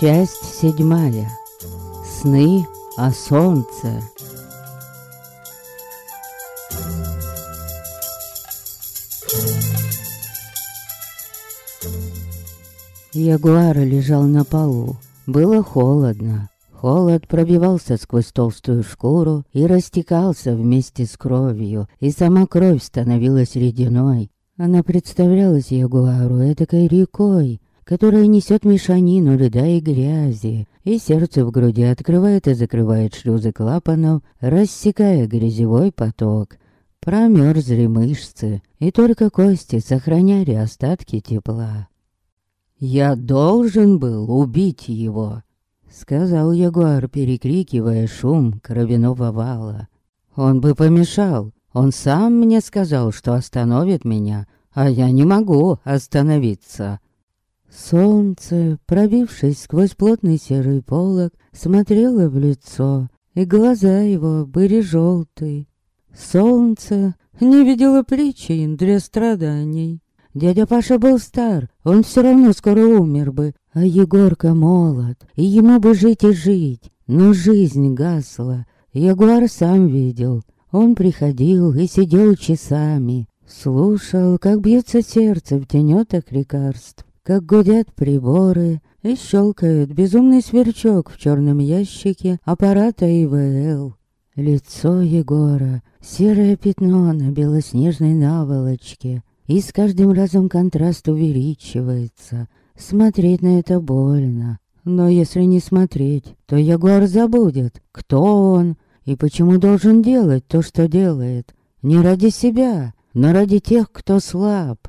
Часть седьмая. Сны о солнце. Ягуар лежал на полу. Было холодно. Холод пробивался сквозь толстую шкуру и растекался вместе с кровью, и сама кровь становилась ледяной. Она представлялась Ягуару этакой рекой, которая несет мешанину льда и грязи, и сердце в груди открывает и закрывает шлюзы клапанов, рассекая грязевой поток. Промерзли мышцы, и только кости сохраняли остатки тепла. «Я должен был убить его!» Сказал Ягуар, перекрикивая шум кровяного вала. Он бы помешал. Он сам мне сказал, что остановит меня, а я не могу остановиться. Солнце, пробившись сквозь плотный серый полог, смотрело в лицо, и глаза его были желтые. Солнце не видело причин для страданий. Дядя Паша был стар, он все равно скоро умер бы, а Егорка молод, и ему бы жить и жить. Но жизнь гасла. Ягуар сам видел. Он приходил и сидел часами, слушал, как бьется сердце в тенетах лекарств, как гудят приборы и щелкает безумный сверчок в черном ящике аппарата ИВЛ. Лицо Егора, серое пятно на белоснежной наволочке, и с каждым разом контраст увеличивается. Смотреть на это больно. Но если не смотреть, то Ягуар забудет, кто он и почему должен делать то, что делает. Не ради себя, но ради тех, кто слаб.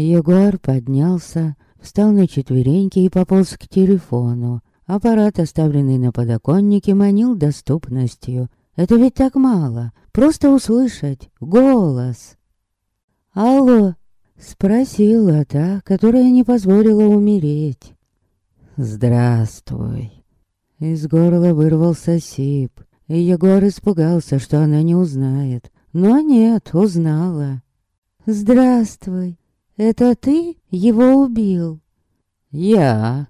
Ягуар поднялся, встал на четвереньки и пополз к телефону. Аппарат, оставленный на подоконнике, манил доступностью. Это ведь так мало. Просто услышать голос. «Алло?» — спросила та, которая не позволила умереть. «Здравствуй». Из горла вырвался сип, и Егор испугался, что она не узнает. Но нет, узнала. «Здравствуй. Это ты его убил?» «Я».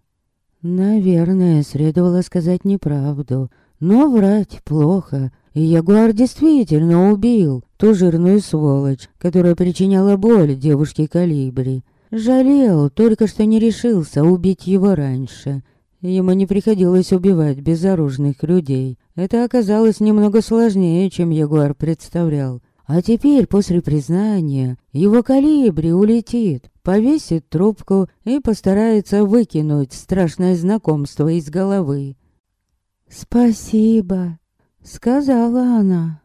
Наверное, следовало сказать неправду, но врать плохо. Ягуар действительно убил ту жирную сволочь, которая причиняла боль девушке Калибри. Жалел только, что не решился убить его раньше. Ему не приходилось убивать безоружных людей. Это оказалось немного сложнее, чем Ягуар представлял. А теперь, после признания, его калибри улетит, повесит трубку и постарается выкинуть страшное знакомство из головы. «Спасибо», Сказала она.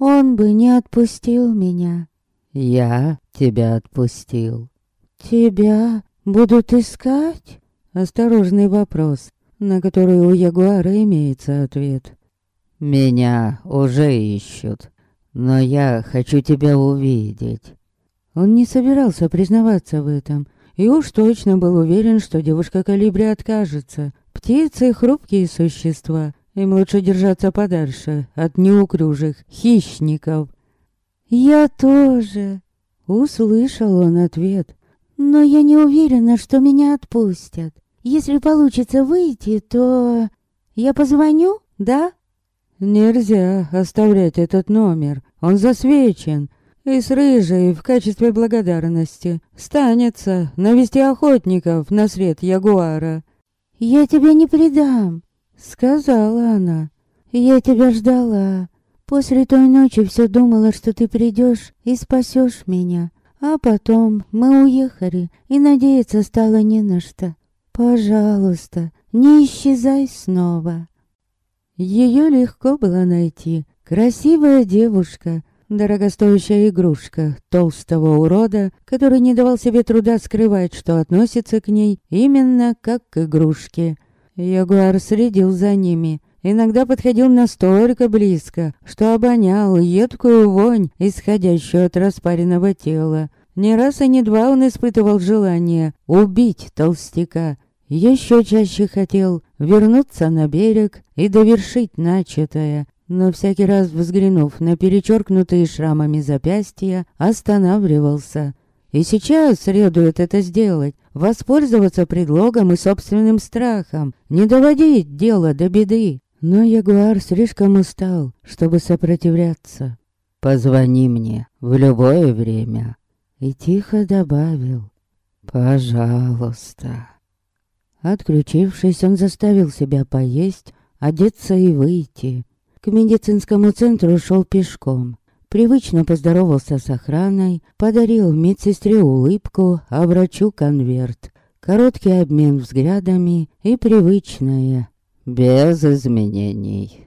Он бы не отпустил меня. Я тебя отпустил. Тебя будут искать? Осторожный вопрос, на который у Ягуара имеется ответ. Меня уже ищут, но я хочу тебя увидеть. Он не собирался признаваться в этом, и уж точно был уверен, что девушка Калибри откажется. Птицы — хрупкие существа, им лучше держаться подальше от неуклюжих хищников. «Я тоже», — услышал он ответ. «Но я не уверена, что меня отпустят. Если получится выйти, то... Я позвоню, да?» «Нельзя оставлять этот номер. Он засвечен. И с рыжей в качестве благодарности станется навести охотников на след ягуара». «Я тебя не предам», Сказала она. Я тебя ждала. После той ночи все думала, что ты придешь и спасешь меня. А потом мы уехали, и надеяться стало не на что. Пожалуйста, не исчезай снова. Ее легко было найти. Красивая девушка, дорогостоящая игрушка толстого урода, который не давал себе труда скрывать, что относится к ней именно как к игрушке. Ягуар следил за ними, иногда подходил настолько близко, что обонял едкую вонь, исходящую от распаренного тела. Не раз и не два он испытывал желание убить толстяка. Еще чаще хотел вернуться на берег и довершить начатое, но всякий раз взглянув на перечеркнутые шрамами запястья, останавливался. И сейчас следует это сделать, воспользоваться предлогом и собственным страхом, не доводить дело до беды. Но Ягуар слишком устал, чтобы сопротивляться. «Позвони мне в любое время». И тихо добавил «Пожалуйста». Отключившись, он заставил себя поесть, одеться и выйти. К медицинскому центру шел пешком. Привычно поздоровался с охраной, подарил медсестре улыбку, а врачу конверт. Короткий обмен взглядами и привычное, без изменений.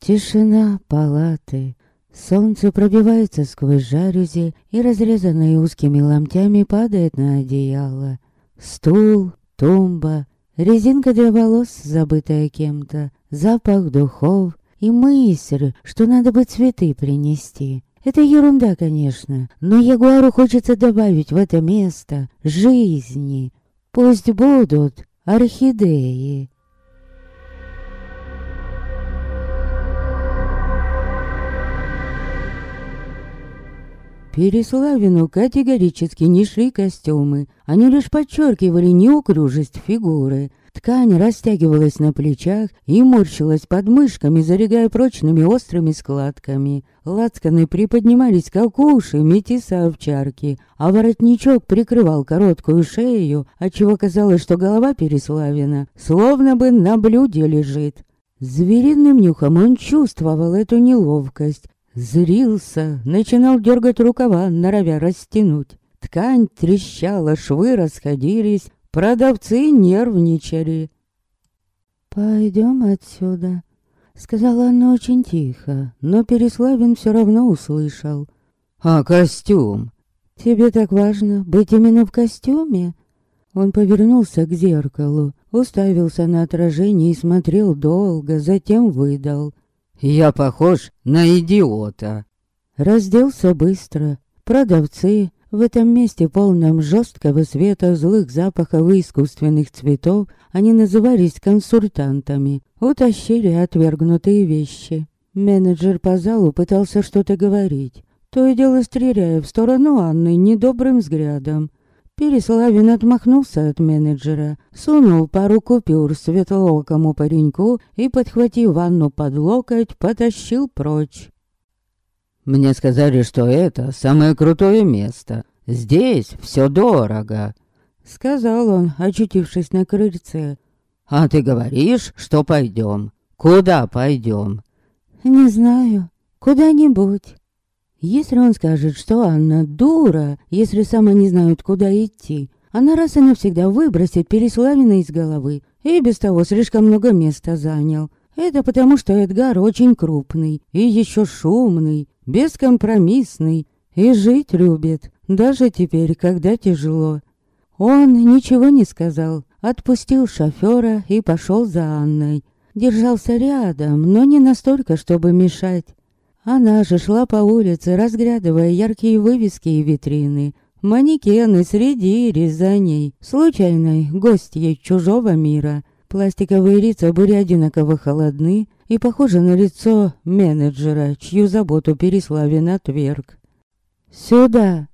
Тишина палаты. Солнце пробивается сквозь жалюзи и, разрезанное узкими ломтями, падает на одеяло. Стул, тумба, резинка для волос, забытая кем-то, запах духов и мысль, что надо бы цветы принести. Это ерунда, конечно, но Ягуару хочется добавить в это место жизни. Пусть будут орхидеи. Переславину категорически не шли костюмы. Они лишь подчеркивали неуклюжесть фигуры. Ткань растягивалась на плечах и морщилась под мышками, зарегая прочными острыми складками. Лацканы приподнимались, как уши метиса овчарки, а воротничок прикрывал короткую шею, отчего казалось, что голова Переславина словно бы на блюде лежит. Звериным нюхом он чувствовал эту неловкость, Зрился, начинал дергать рукава, норовя растянуть. Ткань трещала, швы расходились, продавцы нервничали. «Пойдем отсюда», — сказала она очень тихо, но Переславин все равно услышал. «А костюм?» «Тебе так важно быть именно в костюме?» Он повернулся к зеркалу, уставился на отражение и смотрел долго, затем выдал. Я похож на идиота. Разделся быстро. Продавцы в этом месте полном жесткого света, злых запахов и искусственных цветов, они назывались консультантами, утащили отвергнутые вещи. Менеджер по залу пытался что-то говорить, то и дело стреляя в сторону Анны недобрым взглядом. Переславин отмахнулся от менеджера, сунул пару купюр светлоокому пареньку и, подхватив ванну под локоть, потащил прочь. «Мне сказали, что это самое крутое место. Здесь все дорого», — сказал он, очутившись на крыльце. «А ты говоришь, что пойдем? Куда пойдем?» «Не знаю. Куда-нибудь». Если он скажет, что Анна дура, если сама не знает, куда идти, она раз и навсегда выбросит Переславина из головы. И без того слишком много места занял. Это потому, что Эдгар очень крупный и еще шумный, бескомпромиссный и жить любит, даже теперь, когда тяжело. Он ничего не сказал, отпустил шофера и пошел за Анной. Держался рядом, но не настолько, чтобы мешать. Она же шла по улице, разглядывая яркие вывески и витрины. Манекены среди резаней, случайной гостьей чужого мира. Пластиковые лица были одинаково холодны и похожи на лицо менеджера, чью заботу Переславин отверг. «Сюда!»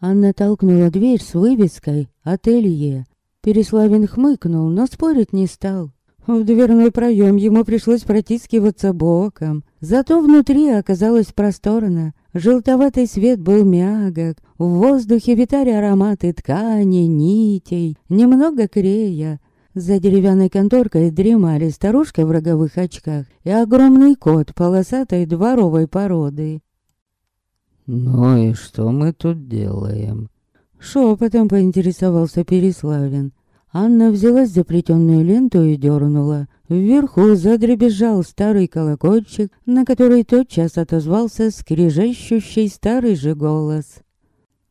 Анна толкнула дверь с вывеской «Ателье». Переславин хмыкнул, но спорить не стал. В дверной проем ему пришлось протискиваться боком. Зато внутри оказалось просторно. Желтоватый свет был мягок. В воздухе витали ароматы ткани, нитей, немного крея. За деревянной конторкой дремали старушка в роговых очках и огромный кот полосатой дворовой породы. «Ну и что мы тут делаем?» Шепотом поинтересовался Переславин. Анна взялась за плетённую ленту и дернула. Вверху задребезжал старый колокольчик, на который тотчас отозвался скрежещущий старый же голос.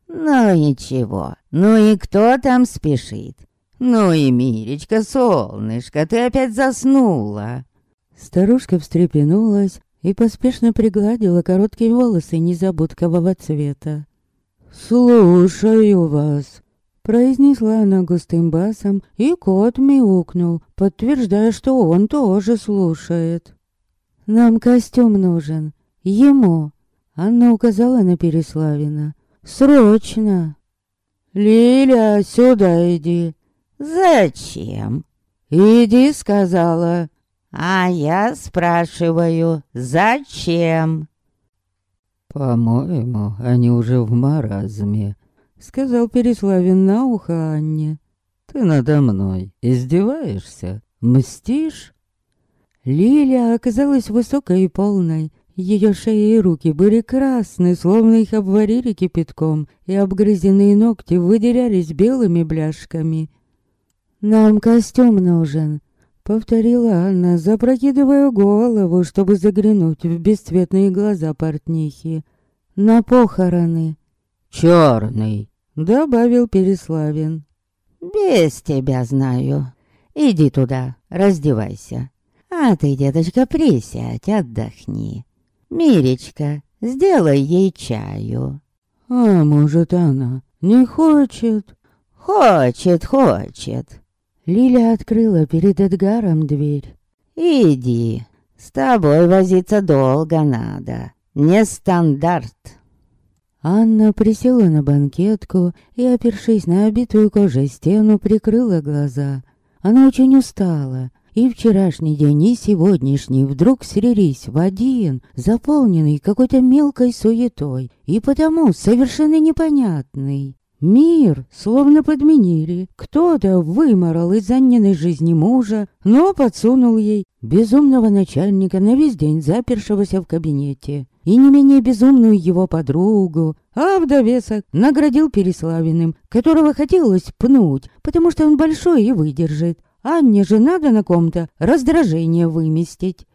«Ну ничего, ну и кто там спешит? Ну и, Миречка, солнышко, ты опять заснула!» Старушка встрепенулась и поспешно пригладила короткие волосы незабудкового цвета. «Слушаю вас», Произнесла она густым басом, и кот мяукнул, подтверждая, что он тоже слушает. «Нам костюм нужен. Ему!» Анна указала на Переславина. «Срочно!» «Лиля, сюда иди». «Зачем?» «Иди», — сказала. «А я спрашиваю, зачем?» «По-моему, они уже в маразме», — сказал Переславин на ухо Анне. «Ты надо мной издеваешься? Мстишь?» Лиля оказалась высокой и полной. Ее шея и руки были красны, словно их обварили кипятком, и обгрызенные ногти выделялись белыми бляшками. «Нам костюм нужен», — повторила Анна, запрокидывая голову, чтобы заглянуть в бесцветные глаза портнихи. «На похороны». «Черный», — добавил Переславин. «Без тебя знаю. Иди туда, раздевайся. А ты, деточка, присядь, отдохни. Миречка, сделай ей чаю». «А может, она не хочет?» «Хочет, хочет. Лиля открыла перед Эдгаром дверь. «Иди, с тобой возиться долго надо. Не стандарт». Анна присела на банкетку и, опершись на обитую кожей стену, прикрыла глаза. Она очень устала, и вчерашний день, и сегодняшний вдруг слились в один, заполненный какой-то мелкой суетой, и потому совершенно непонятный. Мир словно подменили. Кто-то выморал из Анниной жизни мужа, но подсунул ей безумного начальника на весь день запершегося в кабинете. И не менее безумную его подругу, а в довесок наградил Переславиным, которого хотелось пнуть, потому что он большой и выдержит. Анне же надо на ком-то раздражение выместить.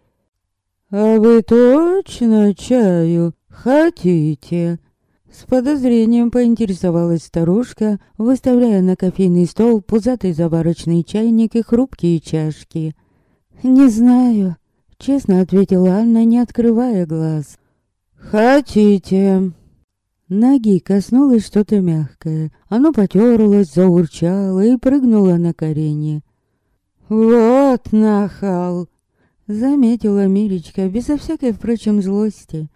«А вы точно чаю хотите?» С подозрением поинтересовалась старушка, выставляя на кофейный стол пузатый заварочный чайник и хрупкие чашки. «Не знаю», — честно ответила Анна, не открывая глаз. «Хотите?» Ноги коснулось что-то мягкое. Оно потерлось, заурчало и прыгнуло на корень. «Вот нахал!» Заметила Милечка, безо всякой, впрочем, злости.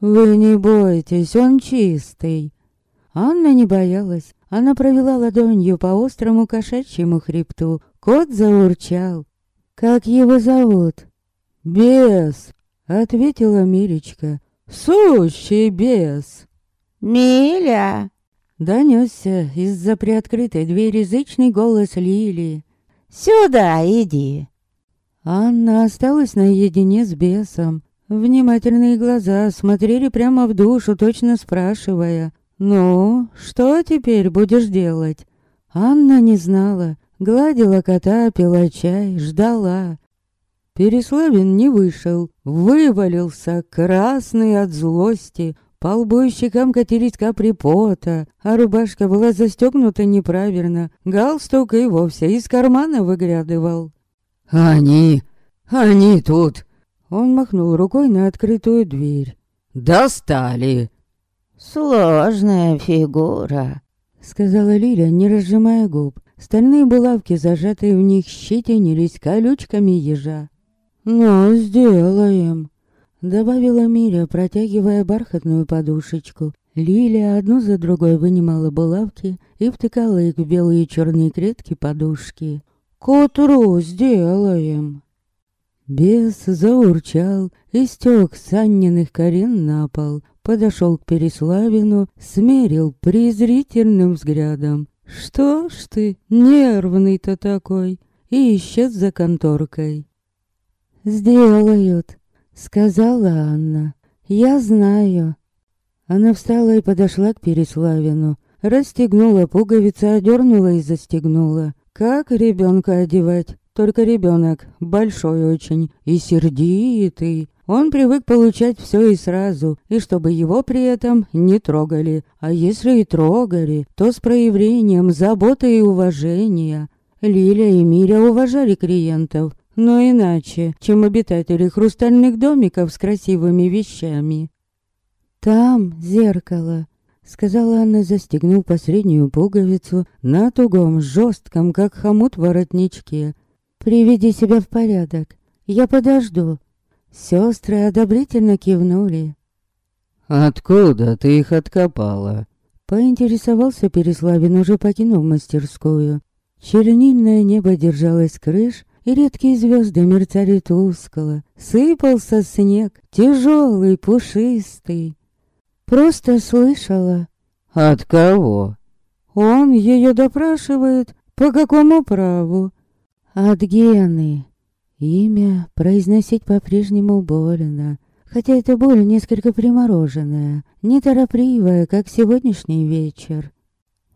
«Вы не бойтесь, он чистый». Анна не боялась. Она провела ладонью по острому кошачьему хребту. Кот заурчал. «Как его зовут?» «Бес», — ответила Миречка. «Сущий бес». «Миля!» Донесся из-за приоткрытой двери зычный голос Лилии. «Сюда иди!» Анна осталась наедине с бесом. Внимательные глаза смотрели прямо в душу, точно спрашивая. «Ну, что теперь будешь делать?» Анна не знала. Гладила кота, пила чай, ждала. Переславин не вышел, вывалился, красный от злости. По лбу и щекам катились капли пота, а рубашка была застегнута неправильно. Галстук и вовсе из кармана выглядывал. «Они... они тут!» Он махнул рукой на открытую дверь. «Достали!» «Сложная фигура», — сказала Лиля, не разжимая губ. Стальные булавки, зажатые в них, щетинились колючками ежа. «Ну, сделаем», — добавила Миря, протягивая бархатную подушечку. Лиля одну за другой вынимала булавки и втыкала их в белые черные клетки подушки. «К утру сделаем». Бес заурчал и стек с Анниных корен на пол, подошел к Переславину, смерил презрительным взглядом. «Что ж ты, нервный-то такой!» и исчез за конторкой. «Сделают», — сказала Анна. «Я знаю». Она встала и подошла к Переславину, расстегнула пуговицы, одернула и застегнула. Как ребенка одевать? Только ребенок большой очень и сердитый. Он привык получать все и сразу, и чтобы его при этом не трогали. А если и трогали, то с проявлением заботы и уважения. Лиля и Миря уважали клиентов, но иначе, чем обитатели хрустальных домиков с красивыми вещами. «Там зеркало», — сказала она, застегнув последнюю пуговицу на тугом, жестком, как хомут воротничке. «Приведи себя в порядок. Я подожду». Сестры одобрительно кивнули. «Откуда ты их откопала?» Поинтересовался Переславин, уже покинув мастерскую. Чернильное небо держалось крыш, и редкие звезды мерцали тускло. Сыпался снег, тяжелый, пушистый. Просто слышала. От кого? Он ее допрашивает. По какому праву? От Гены. Имя произносить по-прежнему больно. Хотя эта боль несколько примороженная, неторопливая, как сегодняшний вечер.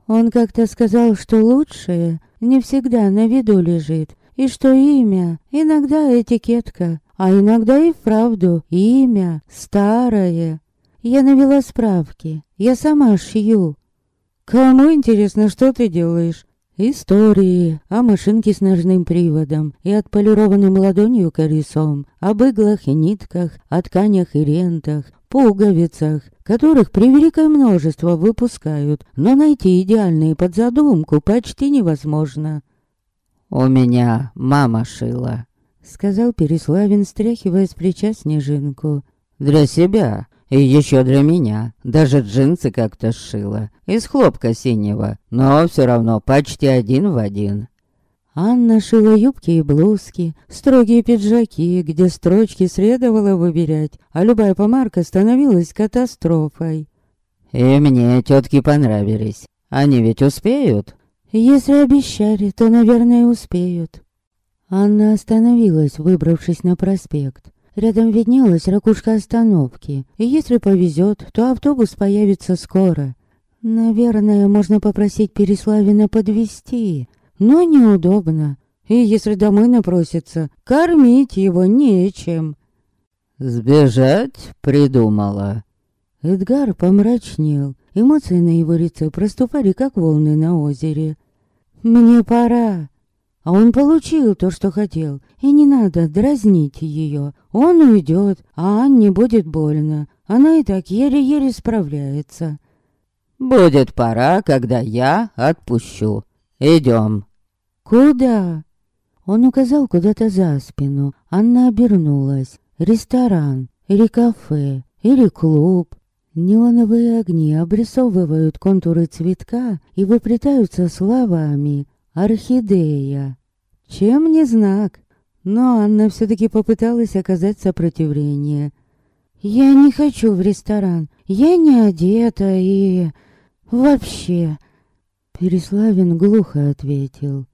Он как-то сказал, что лучшее не всегда на виду лежит, и что имя иногда этикетка, а иногда и вправду имя старое. Я навела справки, я сама шью. Кому интересно, что ты делаешь? Истории о машинке с ножным приводом и отполированным ладонью колесом, об иглах и нитках, о тканях и рентах, пуговицах, которых превеликое множество выпускают, но найти идеальные под задумку почти невозможно. «У меня мама шила», — сказал Переславин, стряхивая с плеча снежинку. «Для себя и еще для меня. Даже джинсы как-то сшила. Из хлопка синего, но все равно почти один в один». Анна шила юбки и блузки, строгие пиджаки, где строчки следовало выбирать, а любая помарка становилась катастрофой. «И мне тетки понравились. Они ведь успеют?» Если обещали, то, наверное, успеют. Анна остановилась, выбравшись на проспект. Рядом виднелась ракушка остановки, и если повезет, то автобус появится скоро. Наверное, можно попросить Переславина подвести, но неудобно. И если домой напросится, кормить его нечем. «Сбежать придумала». Эдгар помрачнел. Эмоции на его лице проступали, как волны на озере. «Мне пора». А он получил то, что хотел, и не надо дразнить ее. Он уйдет, а Анне будет больно. Она и так еле-еле справляется. «Будет пора, когда я отпущу. Идем». «Куда?» Он указал куда-то за спину. Анна обернулась. Ресторан, или кафе, или клуб. Неоновые огни обрисовывают контуры цветка и выплетаются словами «Орхидея». Чем не знак? Но Анна все-таки попыталась оказать сопротивление. «Я не хочу в ресторан. Я не одета и... вообще...» Переславин глухо ответил.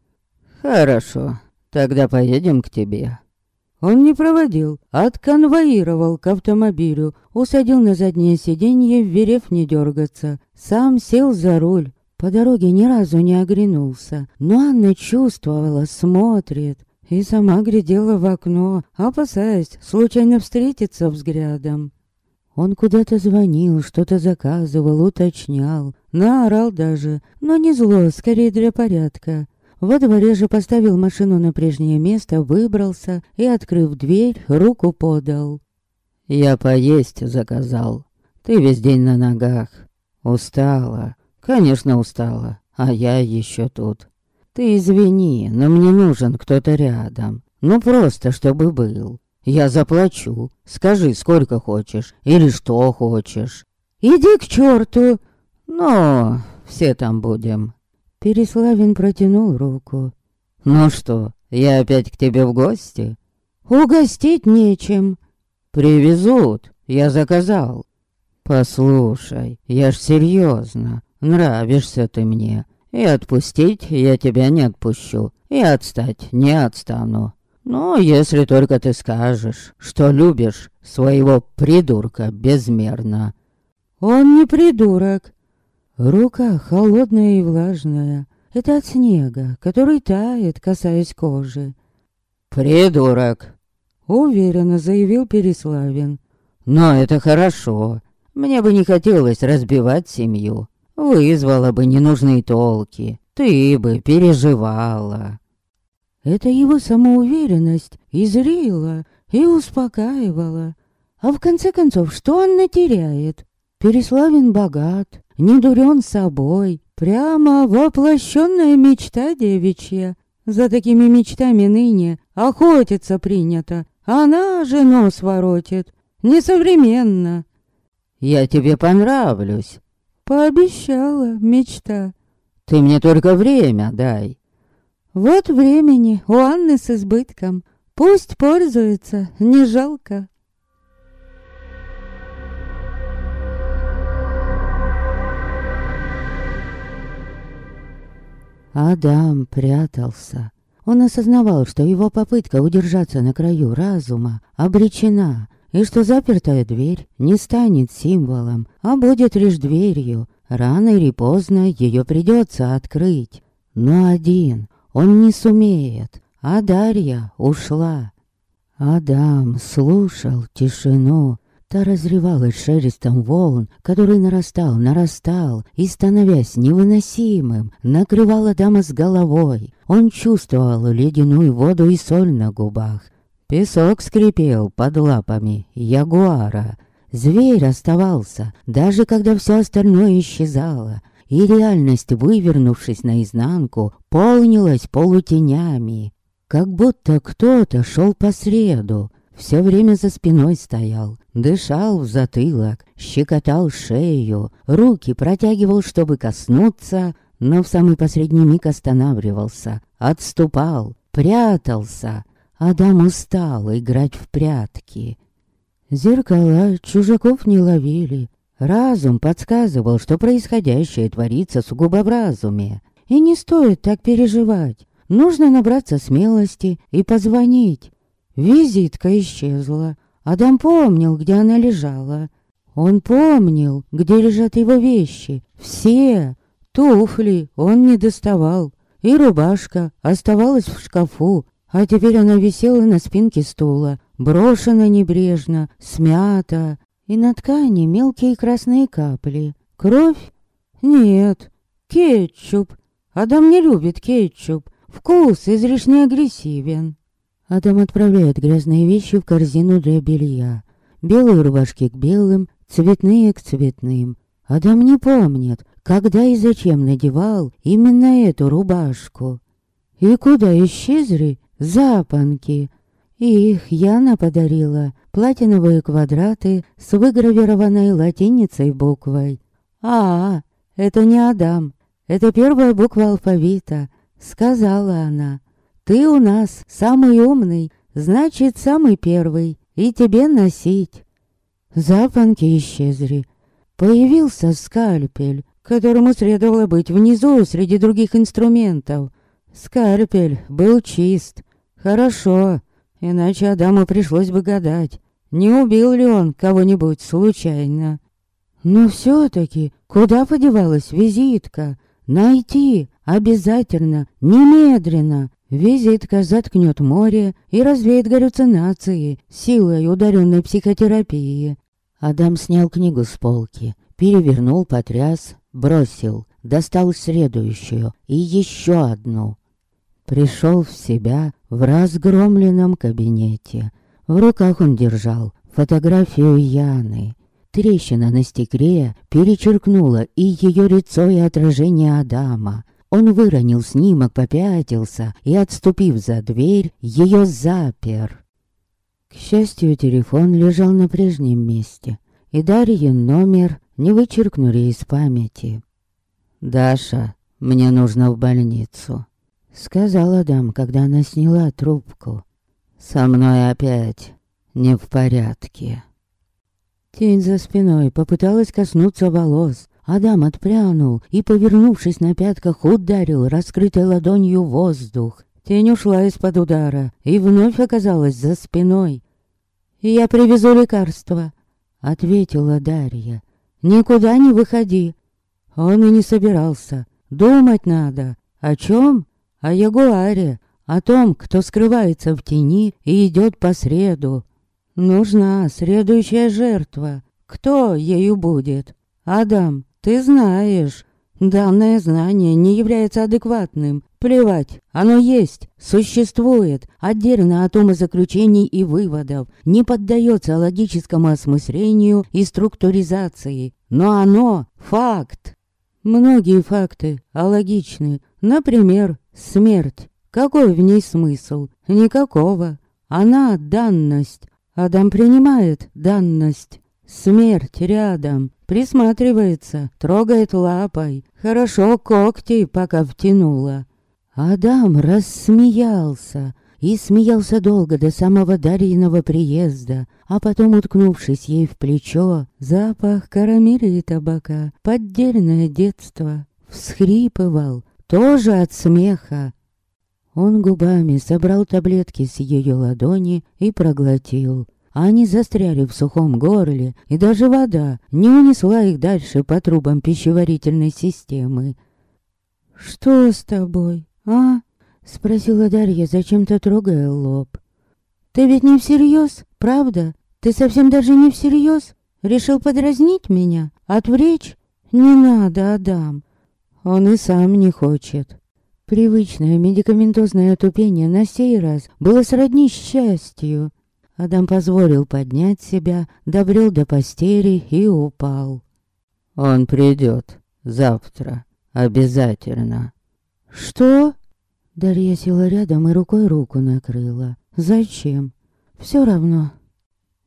«Хорошо, тогда поедем к тебе». Он не проводил, а отконвоировал к автомобилю, усадил на заднее сиденье, вверев не дергаться. Сам сел за руль. По дороге ни разу не оглянулся, но Анна чувствовала, смотрит. И сама глядела в окно, опасаясь случайно встретиться взглядом. Он куда-то звонил, что-то заказывал, уточнял, наорал даже, но не зло, скорее для порядка. Во дворе же поставил машину на прежнее место, выбрался и, открыв дверь, руку подал. «Я поесть заказал. Ты весь день на ногах. Устала. Конечно, устала. А я еще тут. Ты извини, но мне нужен кто-то рядом. Ну, просто, чтобы был. Я заплачу. Скажи, сколько хочешь. Или что хочешь. Иди к черту. Но все там будем. Переславин протянул руку. «Ну что, я опять к тебе в гости?» «Угостить нечем». «Привезут, я заказал». «Послушай, я ж серьезно, нравишься ты мне. И отпустить я тебя не отпущу, и отстать не отстану. Но если только ты скажешь, что любишь своего придурка безмерно». «Он не придурок», Рука холодная и влажная. Это от снега, который тает, касаясь кожи. «Придурок!» — уверенно заявил Переславин. «Но это хорошо. Мне бы не хотелось разбивать семью. Вызвала бы ненужные толки. Ты бы переживала». Это его самоуверенность изрила и успокаивала. А в конце концов, что он натеряет? Переславин богат, не дурен собой, прямо воплощенная мечта девичья. За такими мечтами ныне охотиться принято, она же нос воротит. Несовременно. Я тебе понравлюсь. Пообещала, мечта. Ты мне только время дай. Вот времени у Анны с избытком. Пусть пользуется, не жалко. Адам прятался. Он осознавал, что его попытка удержаться на краю разума обречена, и что запертая дверь не станет символом, а будет лишь дверью. Рано или поздно ее придется открыть. Но один он не сумеет, а Дарья ушла. Адам слушал тишину, Та разрывалась шелестом волн, который нарастал, нарастал и, становясь невыносимым, накрывал Адама с головой. Он чувствовал ледяную воду и соль на губах. Песок скрипел под лапами ягуара. Зверь оставался, даже когда все остальное исчезало, и реальность, вывернувшись наизнанку, полнилась полутенями. Как будто кто-то шел по среду, все время за спиной стоял, дышал в затылок, щекотал шею, руки протягивал, чтобы коснуться, но в самый последний миг останавливался, отступал, прятался. Адам устал играть в прятки. Зеркала чужаков не ловили. Разум подсказывал, что происходящее творится сугубо в разуме. И не стоит так переживать. Нужно набраться смелости и позвонить. Визитка исчезла. Адам помнил, где она лежала. Он помнил, где лежат его вещи. Все. Туфли он не доставал. И рубашка оставалась в шкафу. А теперь она висела на спинке стула. Брошена небрежно, смята. И на ткани мелкие красные капли. Кровь? Нет. Кетчуп. Адам не любит кетчуп. Вкус излишне агрессивен. Адам отправляет грязные вещи в корзину для белья. Белые рубашки к белым, цветные к цветным. Адам не помнит, когда и зачем надевал именно эту рубашку. И куда исчезли запонки. Их Яна подарила платиновые квадраты с выгравированной латиницей буквой. «А, это не Адам, это первая буква алфавита», — сказала она. Ты у нас самый умный, значит, самый первый, и тебе носить. Запонки исчезли. Появился скальпель, которому следовало быть внизу среди других инструментов. Скальпель был чист. Хорошо, иначе Адаму пришлось бы гадать, не убил ли он кого-нибудь случайно. Но все-таки куда подевалась визитка? Найти обязательно, немедленно, Визитка заткнет море и развеет галлюцинации силой ударенной психотерапии. Адам снял книгу с полки, перевернул, потряс, бросил, достал следующую и еще одну. Пришел в себя в разгромленном кабинете. В руках он держал фотографию Яны. Трещина на стекле перечеркнула и ее лицо, и отражение Адама. Он выронил снимок, попятился и, отступив за дверь, ее запер. К счастью, телефон лежал на прежнем месте, и Дарьин номер не вычеркнули из памяти. «Даша, мне нужно в больницу», — сказал Адам, когда она сняла трубку. «Со мной опять не в порядке». Тень за спиной попыталась коснуться волос, Адам отпрянул и, повернувшись на пятках, ударил раскрытой ладонью воздух. Тень ушла из-под удара и вновь оказалась за спиной. «Я привезу лекарство», — ответила Дарья. «Никуда не выходи». Он и не собирался. Думать надо. О чем? О Ягуаре. О том, кто скрывается в тени и идет по среду. Нужна следующая жертва. Кто ею будет? Адам. Ты знаешь, данное знание не является адекватным. Плевать, оно есть, существует, отдельно от умозаключений и выводов, не поддается логическому осмыслению и структуризации. Но оно — факт. Многие факты алогичны. Например, смерть. Какой в ней смысл? Никакого. Она — данность. Адам принимает данность. Смерть рядом, присматривается, трогает лапой. Хорошо когти пока втянула. Адам рассмеялся. И смеялся долго до самого Дарьиного приезда, а потом, уткнувшись ей в плечо, запах карамели и табака, поддельное детство, всхрипывал, тоже от смеха. Он губами собрал таблетки с ее ладони и проглотил. Они застряли в сухом горле, и даже вода не унесла их дальше по трубам пищеварительной системы. «Что с тобой, а?» Спросила Дарья, зачем-то трогая лоб. «Ты ведь не всерьез, правда? Ты совсем даже не всерьез? Решил подразнить меня? Отвлечь? Не надо, Адам. Он и сам не хочет». Привычное медикаментозное отупение на сей раз было сродни счастью. Адам позволил поднять себя, добрел до постели и упал. «Он придет завтра, обязательно». «Что?» Дарья села рядом и рукой руку накрыла. «Зачем? Все равно».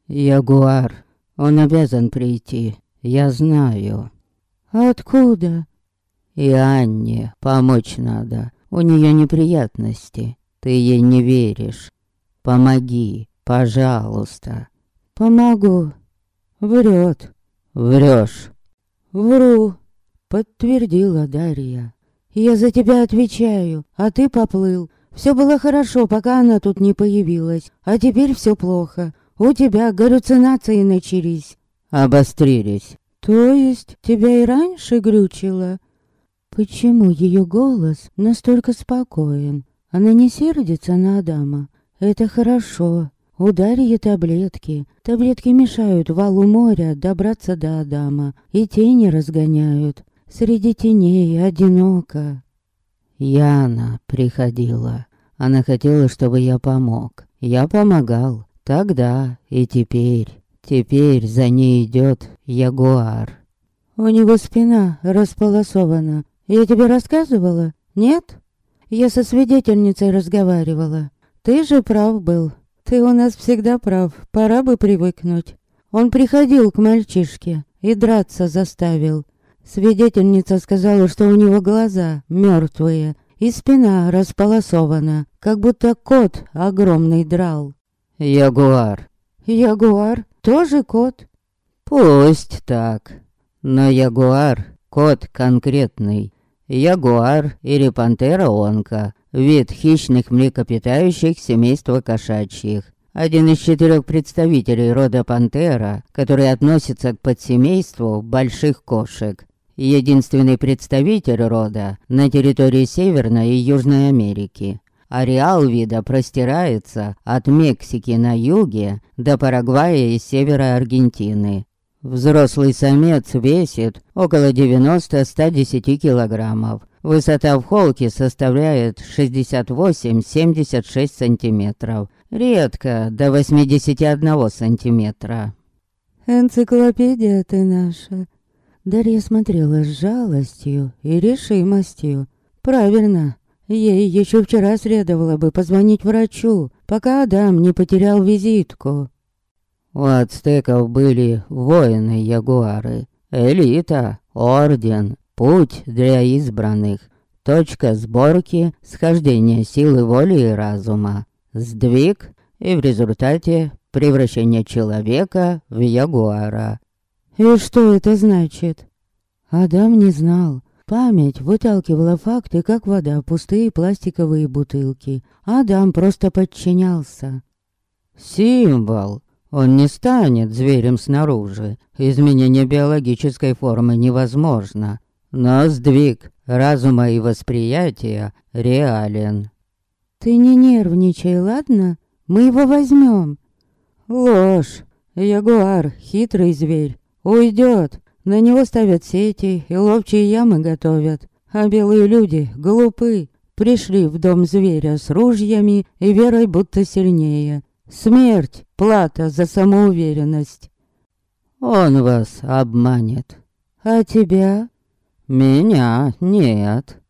«Ягуар, он обязан прийти, я знаю». «Откуда?» «И Анне помочь надо, у нее неприятности, ты ей не веришь. Помоги, пожалуйста». «Помогу». Врет. «Врешь». «Вру», подтвердила Дарья. Я за тебя отвечаю, а ты поплыл. Все было хорошо, пока она тут не появилась. А теперь все плохо. У тебя галлюцинации начались. Обострились. То есть тебя и раньше глючило? Почему ее голос настолько спокоен? Она не сердится на Адама. Это хорошо. Ударье таблетки. Таблетки мешают валу моря добраться до Адама. И тени разгоняют. Среди теней одиноко. Яна приходила. Она хотела, чтобы я помог. Я помогал. Тогда и теперь. Теперь за ней идет ягуар. У него спина располосована. Я тебе рассказывала? Нет? Я со свидетельницей разговаривала. Ты же прав был. Ты у нас всегда прав. Пора бы привыкнуть. Он приходил к мальчишке и драться заставил. Свидетельница сказала, что у него глаза мертвые и спина располосована, как будто кот огромный драл. Ягуар. Ягуар? Тоже кот? Пусть так. Но ягуар — кот конкретный. Ягуар или пантера-онка — вид хищных млекопитающих семейства кошачьих. Один из четырех представителей рода пантера, который относится к подсемейству больших кошек единственный представитель рода на территории Северной и Южной Америки. Ареал вида простирается от Мексики на юге до Парагвая и севера Аргентины. Взрослый самец весит около 90-110 килограммов. Высота в холке составляет 68-76 сантиметров. Редко до 81 сантиметра. «Энциклопедия ты наша», Дарья смотрела с жалостью и решимостью. Правильно, ей еще вчера следовало бы позвонить врачу, пока Адам не потерял визитку. У ацтеков были воины-ягуары, элита, орден, путь для избранных, точка сборки, схождение силы воли и разума, сдвиг и в результате превращение человека в ягуара. И что это значит? Адам не знал. Память выталкивала факты, как вода, пустые пластиковые бутылки. Адам просто подчинялся. Символ. Он не станет зверем снаружи. Изменение биологической формы невозможно. Но сдвиг разума и восприятия реален. Ты не нервничай, ладно? Мы его возьмем. Ложь. Ягуар, хитрый зверь. Уйдет. На него ставят сети и ловчие ямы готовят. А белые люди глупы. Пришли в дом зверя с ружьями и верой будто сильнее. Смерть — плата за самоуверенность. Он вас обманет. А тебя? Меня нет.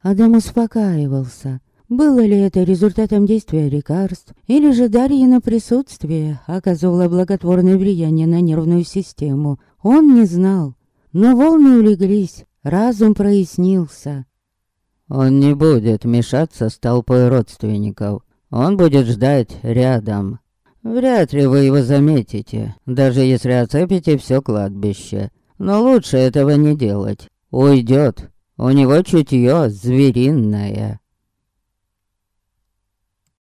Адам успокаивался. Было ли это результатом действия лекарств, или же Дарьина присутствие оказывало благотворное влияние на нервную систему, он не знал. Но волны улеглись, разум прояснился. Он не будет мешаться с толпой родственников. Он будет ждать рядом. Вряд ли вы его заметите, даже если оцепите все кладбище. Но лучше этого не делать. Уйдет. У него чутье звериное.